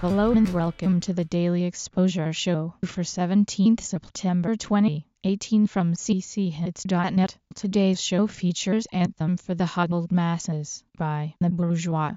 Hello and welcome to the Daily Exposure Show for 17th September 2018 from cchits.net. Today's show features Anthem for the Huddled Masses by The Bourgeois.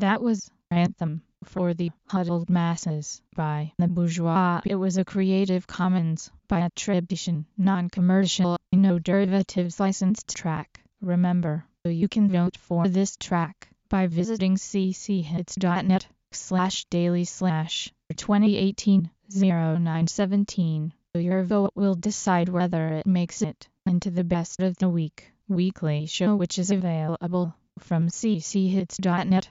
That was Anthem for the Huddled Masses by The Bourgeois. It was a Creative Commons by attribution, non-commercial, no derivatives licensed track. Remember, you can vote for this track by visiting cchits.net slash daily slash 2018 0917. Your vote will decide whether it makes it into the best of the week weekly show which is available from cchits.net